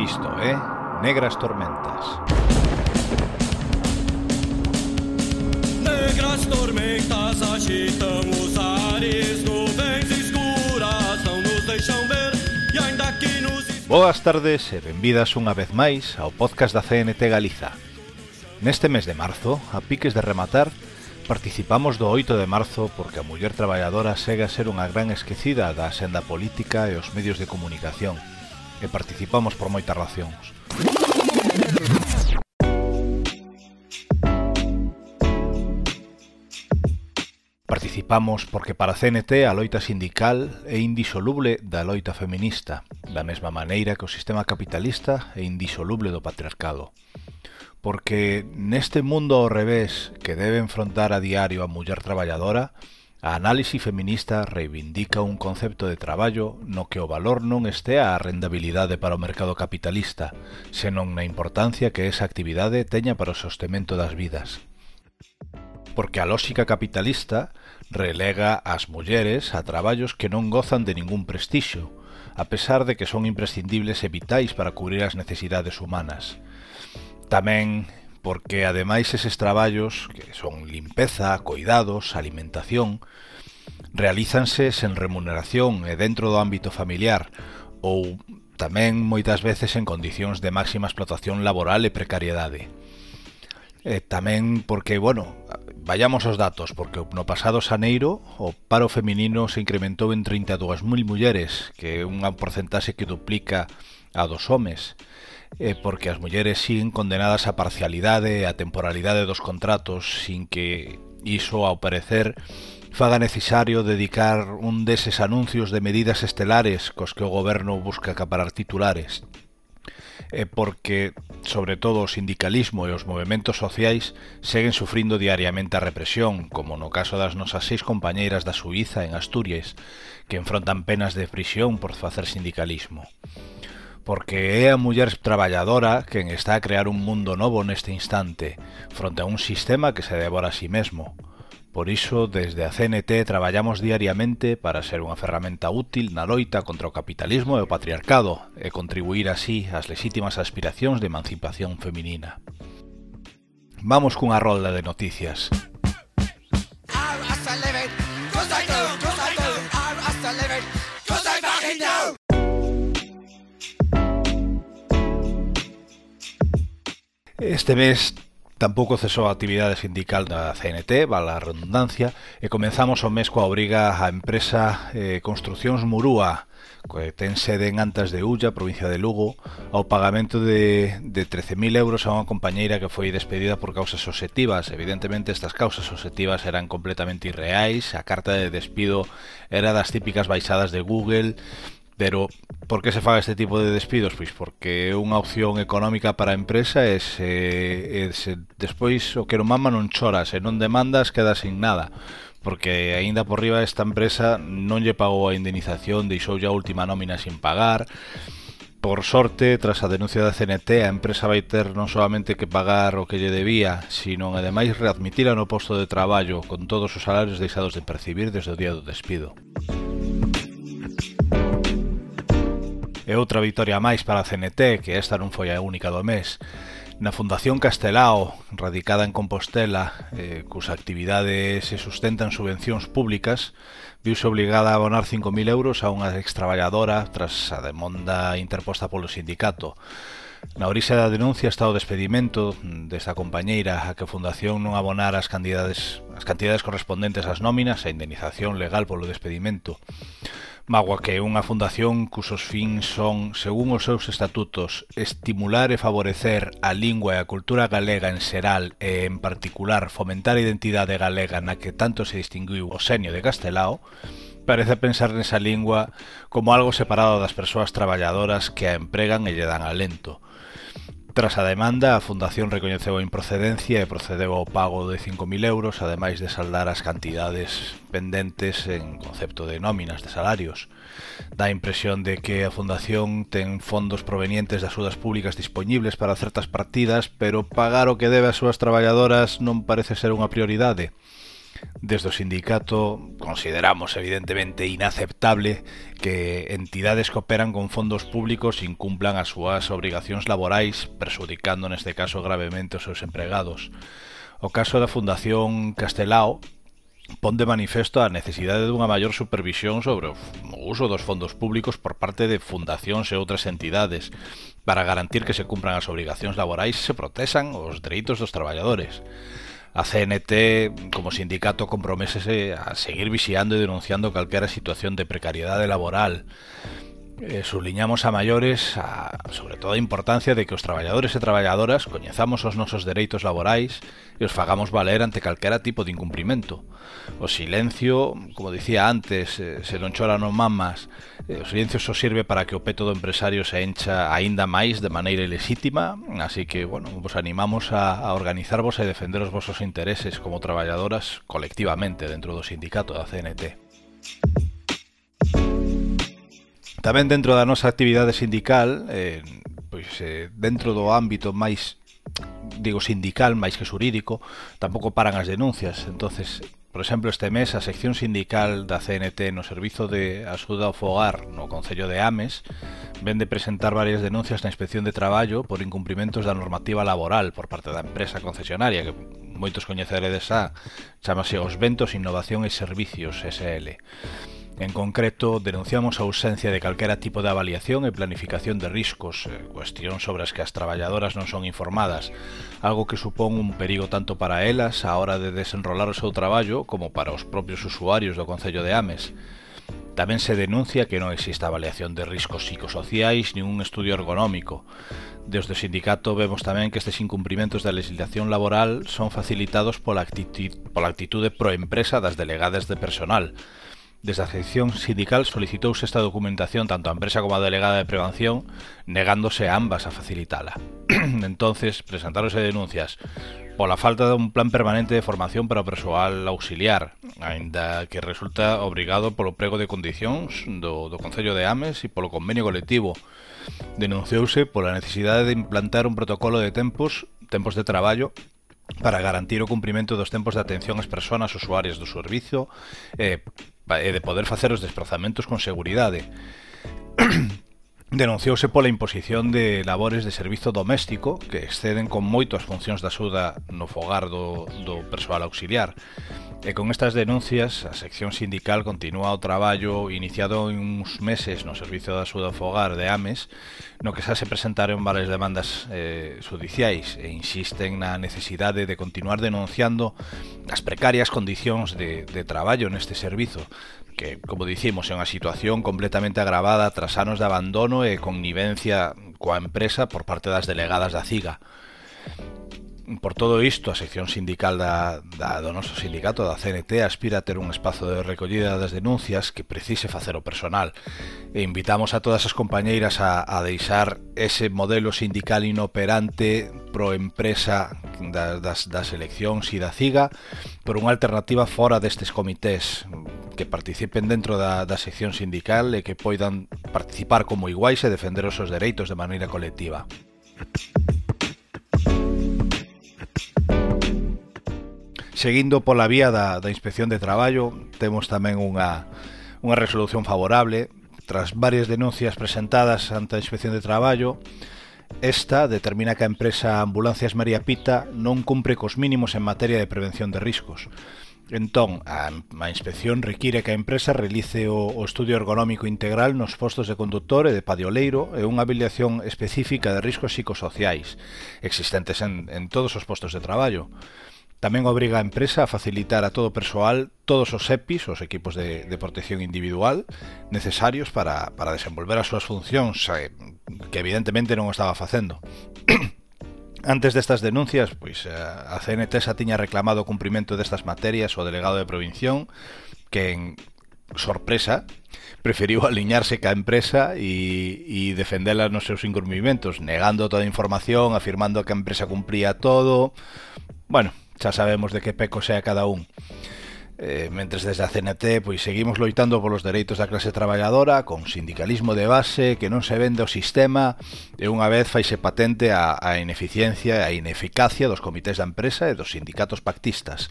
Isto é Negras Tormentas. Negras tormentas agitam os ares, nuvens escuras não nos deixam ver e ainda que nos... Boas tardes e benvidas unha vez máis ao podcast da CNT Galiza. Neste mes de marzo, a piques de rematar, Participamos do 8 de marzo porque a muller traballadora segue a ser unha gran esquecida da senda política e os medios de comunicación e participamos por moitas racións. Participamos porque para a CNT a loita sindical é indisoluble da loita feminista, da mesma maneira que o sistema capitalista é indisoluble do patriarcado. Porque neste mundo ao revés que debe enfrontar a diario a muller traballadora, A análise feminista reivindica un concepto de traballo no que o valor non estea a rendabilidade para o mercado capitalista, senón na importancia que esa actividade teña para o sostemento das vidas. Porque a lógica capitalista relega ás mulleres a traballos que non gozan de ningún prestixio, a pesar de que son imprescindibles e vitais para cubrir as necesidades humanas. Tamén porque ademais eses traballos que son limpeza, coidados, alimentación, realízanse sen remuneración e dentro do ámbito familiar ou tamén moitas veces en condicións de máxima explotación laboral e precariedade. E tamén porque, bueno, vayamos aos datos, porque no pasado xaneiro o paro feminino se incrementou en 32.000 mulleres, que é unha porcentaxe que duplica a dos homes eh, porque as mulleres siguen condenadas a parcialidade, a temporalidade dos contratos, sin que iso, ao parecer, faga necesario dedicar un deses anuncios de medidas estelares cos que o goberno busca acaparar titulares. E porque, sobre todo, o sindicalismo e os movimentos sociais seguen sufrindo diariamente a represión, como no caso das nosas seis compañeiras da Suiza en Asturias, que enfrontan penas de prisión por facer sindicalismo porque é a muller traballadora quen está a crear un mundo novo neste instante, fronte a un sistema que se devora a si sí mesmo. Por iso, desde a CNT traballamos diariamente para ser unha ferramenta útil na loita contra o capitalismo e o patriarcado e contribuir así ás lexítimas aspiracións de emancipación feminina. Vamos cunha rolda de noticias. Este mes tampouco cesou a actividade sindical da CNT, vala a redundancia, e comenzamos o mes coa obriga á empresa eh, Construcións Murúa, que ten sede en Antas de Ulla, provincia de Lugo, ao pagamento de, de 13.000 euros a unha compañeira que foi despedida por causas objetivas. Evidentemente, estas causas objetivas eran completamente irreais, a carta de despido era das típicas baixadas de Google, Pero por que se faga este tipo de despidos? Pois porque é unha opción económica para a empresa e se, e se despois o que non mama non choras e non demandas queda sin nada porque aínda por riba esta empresa non lle pagou a indemnización, deixou a última nómina sin pagar. Por sorte, tras a denuncia da CNT, a empresa vai ter non solamente que pagar o que lle debía, sino ademais readmitila no posto de traballo con todos os salarios deixados de percibir desde o día do despido. e outra victoria máis para a CNT, que esta non foi a única do mes. Na Fundación Castelao, radicada en Compostela, eh, cusa actividade se sustentan subvencións públicas, viuse obligada a abonar 5.000 euros a unha extraballadora tras a demanda interposta polo sindicato. Na orixe da denuncia está o despedimento desta compañeira a que a Fundación non abonara as cantidades, as cantidades correspondentes ás nóminas e indemnización legal polo despedimento. Magua que é unha fundación cusos fins son, según os seus estatutos, estimular e favorecer a lingua e a cultura galega en xeral e, en particular, fomentar a identidade galega na que tanto se distinguiu o senio de Castelao, parece pensar nesa lingua como algo separado das persoas traballadoras que a empregan e lle dan alento – Tras a demanda, a Fundación recoñeceu a improcedencia e procedeu ao pago de 5.000 euros, ademais de saldar as cantidades pendentes en concepto de nóminas de salarios. Dá a impresión de que a Fundación ten fondos provenientes das axudas públicas dispoñibles para certas partidas, pero pagar o que debe ás súas traballadoras non parece ser unha prioridade. Desde o sindicato consideramos evidentemente inaceptable que entidades que operan con fondos públicos incumplan as súas obrigacións laborais, perxudicando neste caso gravemente os seus empregados. O caso da Fundación Castelao pon de manifesto a necesidade dunha maior supervisión sobre o uso dos fondos públicos por parte de fundacións e outras entidades para garantir que se cumpran as obrigacións laborais e se protexan os dereitos dos traballadores. A CNT, como sindicato, compromésese a seguir vixiando e denunciando calquera situación de precariedade laboral. eh, subliñamos a maiores a, sobre todo a importancia de que os traballadores e traballadoras coñezamos os nosos dereitos laborais e os fagamos valer ante calquera tipo de incumprimento. O silencio, como dicía antes, eh, se non chora non mamas, eh, o silencio só sirve para que o peto do empresario se encha aínda máis de maneira ilexítima, así que, bueno, vos animamos a, a organizarvos e defender os vosos intereses como traballadoras colectivamente dentro do sindicato da CNT. Tamén dentro da nosa actividade sindical, eh, pois eh, dentro do ámbito máis digo sindical máis que xurídico, tampouco paran as denuncias. Entonces, por exemplo, este mes a sección sindical da CNT no Servizo de Axuda ao Fogar no Concello de Ames ven de presentar varias denuncias na Inspección de Traballo por incumprimentos da normativa laboral por parte da empresa concesionaria que moitos coñeceredes a chamase Os Ventos Innovación e Servicios SL. En concreto, denunciamos a ausencia de calquera tipo de avaliación e planificación de riscos, eh, cuestión sobre as que as traballadoras non son informadas, algo que supón un perigo tanto para elas á hora de desenrolar o seu traballo como para os propios usuarios do Concello de Ames. Tamén se denuncia que non existe avaliación de riscos psicosociais nin un estudio ergonómico. Desde o sindicato vemos tamén que estes incumprimentos da legislación laboral son facilitados pola actitude, pola actitude proempresa das delegades de personal, Desde a sección sindical solicitouse esta documentación tanto a empresa como a delegada de prevención, negándose a ambas a facilitala. Entonces, presentáronse denuncias pola falta de un plan permanente de formación para o persoal auxiliar, aínda que resulta obrigado polo prego de condicións do, do Concello de Ames e polo convenio colectivo. Denunciouse pola necesidade de implantar un protocolo de tempos, tempos de traballo, para garantir o cumprimento dos tempos de atención ás persoas usuarias do servizo e eh, e eh, de poder facer os desplazamentos con seguridade. Denunciouse pola imposición de labores de servizo doméstico que exceden con moito as funcións da axuda no fogar do, do persoal auxiliar E con estas denuncias, a sección sindical continúa o traballo iniciado en uns meses no Servicio da Axuda ao Fogar de AMES, no que xa se presentaron varias demandas eh, judiciais e insisten na necesidade de continuar denunciando as precarias condicións de, de traballo neste servizo, que, como dicimos, é unha situación completamente agravada tras anos de abandono e connivencia coa empresa por parte das delegadas da CIGA. Por todo isto, a sección sindical da, da do noso sindicato da CNT aspira a ter un espazo de recollida das denuncias que precise facer o personal e invitamos a todas as compañeiras a, a deixar ese modelo sindical inoperante pro empresa da, das, das eleccións e da CIGA por unha alternativa fora destes comités que participen dentro da, da sección sindical e que poidan participar como iguais e defender os seus dereitos de maneira colectiva. Seguindo pola vía da, da Inspección de Traballo, temos tamén unha, unha resolución favorable tras varias denuncias presentadas ante a Inspección de Traballo, Esta determina que a empresa Ambulancias María Pita non cumpre cos mínimos en materia de prevención de riscos. Entón, a, a inspección require que a empresa realice o, o estudio ergonómico integral nos postos de conductor e de padioleiro e unha habilitación específica de riscos psicosociais existentes en, en todos os postos de traballo. Tamén obriga a empresa a facilitar a todo o persoal todos os EPIs, os equipos de, de protección individual, necesarios para, para desenvolver as súas funcións, eh, que evidentemente non o estaba facendo. Antes destas denuncias, pois eh, a CNT xa tiña reclamado o cumprimento destas materias ao delegado de provinción, que en sorpresa preferiu aliñarse ca empresa e, e defendela nos seus incumprimentos, negando toda a información, afirmando que a empresa cumpría todo... Bueno, xa sabemos de que peco sea cada un. Eh, mentres desde a CNT pois seguimos loitando polos dereitos da clase traballadora con sindicalismo de base que non se vende o sistema e unha vez faise patente a, a ineficiencia e a ineficacia dos comités da empresa e dos sindicatos pactistas.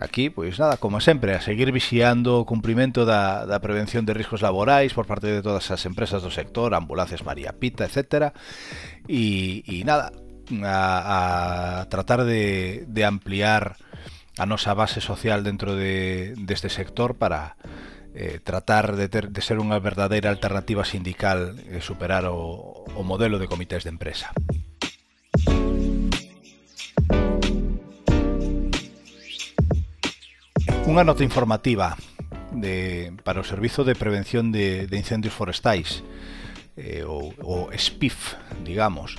Aquí, pois nada, como sempre, a seguir vixiando o cumprimento da, da prevención de riscos laborais por parte de todas as empresas do sector, ambulancias María Pita, etc. E, e nada, a, a tratar de, de ampliar a nosa base social dentro de, deste sector para eh, tratar de, ter, de ser unha verdadeira alternativa sindical e superar o, o modelo de comités de empresa. Unha nota informativa de, para o Servizo de Prevención de, de Incendios Forestais, eh, o, o SPIF, digamos,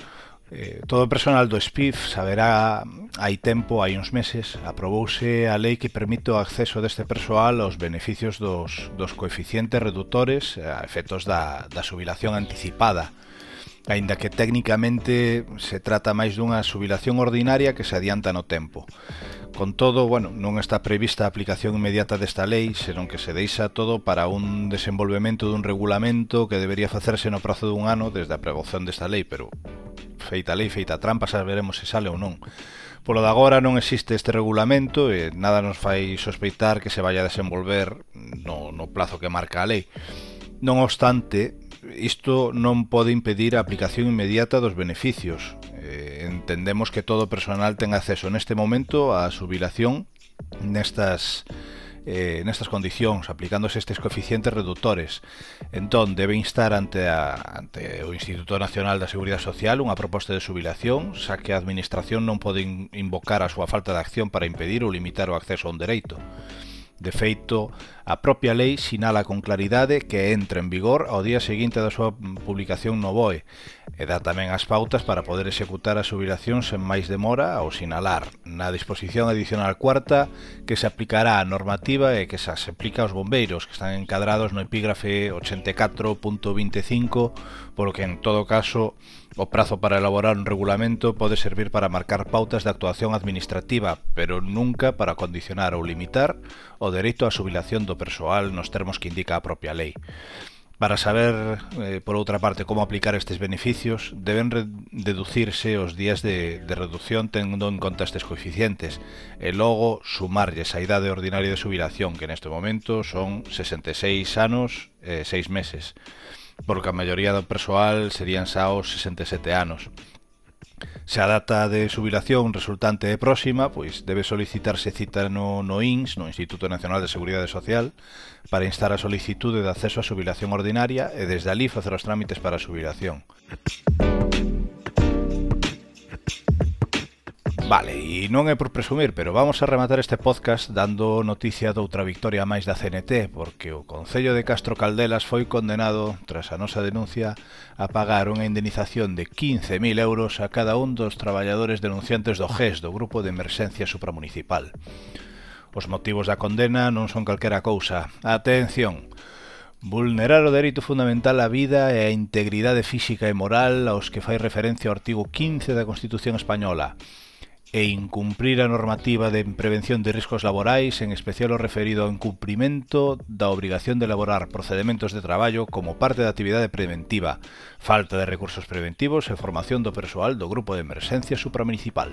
Eh, todo o personal do SPIF saberá hai tempo, hai uns meses, aprobouse a lei que permite o acceso deste persoal aos beneficios dos, dos coeficientes reductores eh, a efectos da, da subilación anticipada, aínda que técnicamente se trata máis dunha subilación ordinaria que se adianta no tempo. Con todo, bueno, non está prevista a aplicación inmediata desta lei, senón que se deixa todo para un desenvolvemento dun regulamento que debería facerse no prazo dun ano desde a aprobación desta lei, pero feita a lei, feita a trampa, xa veremos se sale ou non. Polo de agora non existe este regulamento e nada nos fai sospeitar que se vaya a desenvolver no, no plazo que marca a lei. Non obstante, isto non pode impedir a aplicación inmediata dos beneficios. Eh, entendemos que todo o personal ten acceso neste momento á subilación nestas eh, nestas condicións, aplicándose estes coeficientes reductores. Entón, debe instar ante, a, ante o Instituto Nacional da Seguridade Social unha proposta de subilación, xa que a Administración non pode invocar a súa falta de acción para impedir ou limitar o acceso a un dereito. De feito, A propia lei sinala con claridade que entra en vigor ao día seguinte da súa publicación no BOE e dá tamén as pautas para poder executar as jubilacións sen máis demora ao sinalar. Na disposición adicional cuarta que se aplicará a normativa e que se aplica aos bombeiros que están encadrados no epígrafe 84.25 polo que en todo caso O prazo para elaborar un regulamento pode servir para marcar pautas de actuación administrativa, pero nunca para condicionar ou limitar o dereito á subilación do do persoal nos termos que indica a propia lei. Para saber, eh, por outra parte, como aplicar estes beneficios, deben deducirse os días de, de reducción tendo en conta estes coeficientes e logo sumarlles a idade ordinaria de subilación, que neste momento son 66 anos e eh, 6 meses, porque a maioría do persoal serían xa os 67 anos. Se a data de subilación resultante é próxima, pois debe solicitarse cita no, no INS, no Instituto Nacional de Seguridade Social, para instar a solicitude de acceso á subilación ordinaria e desde ali facer os trámites para a subilación. Vale, e non é por presumir, pero vamos a rematar este podcast dando noticia doutra victoria máis da CNT, porque o Concello de Castro Caldelas foi condenado, tras a nosa denuncia, a pagar unha indemnización de 15.000 euros a cada un dos traballadores denunciantes do GES, do Grupo de Emerxencia Supramunicipal. Os motivos da condena non son calquera cousa. Atención! Vulnerar o dereito fundamental á vida e á integridade física e moral aos que fai referencia o artigo 15 da Constitución Española e incumprir a normativa de prevención de riscos laborais, en especial o referido ao incumprimento da obrigación de elaborar procedementos de traballo como parte da actividade preventiva, falta de recursos preventivos e formación do persoal do Grupo de Emerxencia Supramunicipal.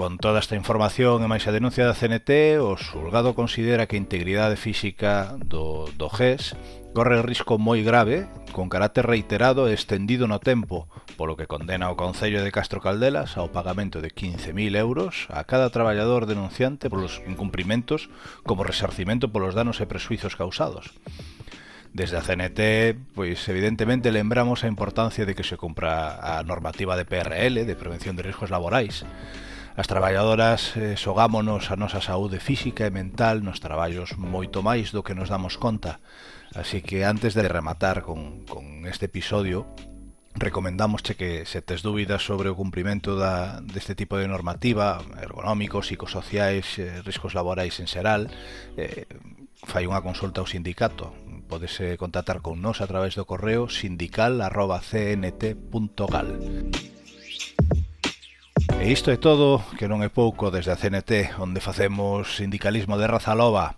Con toda esta información e máis a denuncia da CNT, o xulgado considera que a integridade física do, do GES corre risco moi grave, con carácter reiterado e extendido no tempo, polo que condena o Concello de Castro Caldelas ao pagamento de 15.000 euros a cada traballador denunciante polos incumprimentos como resarcimento polos danos e presuizos causados. Desde a CNT, pois evidentemente lembramos a importancia de que se cumpra a normativa de PRL, de prevención de riscos laborais, As traballadoras eh, xogámonos a nosa saúde física e mental nos traballos moito máis do que nos damos conta. Así que antes de rematar con, con este episodio, recomendámosche que se tes dúbidas sobre o cumprimento da, deste tipo de normativa ergonómicos, psicosociais, eh, riscos laborais en xeral. Eh, fai unha consulta ao sindicato. Podes contactar con nós a través do correo sindical.cnt.gal E isto é todo, que non é pouco desde a CNT, onde facemos sindicalismo de raza loba.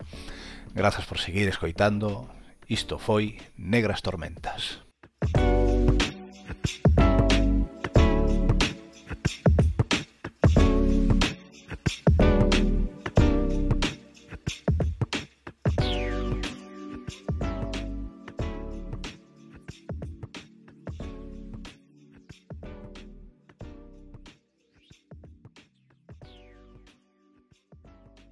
Grazas por seguir escoitando. Isto foi Negras Tormentas.